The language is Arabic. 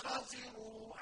فَخَسِرُوا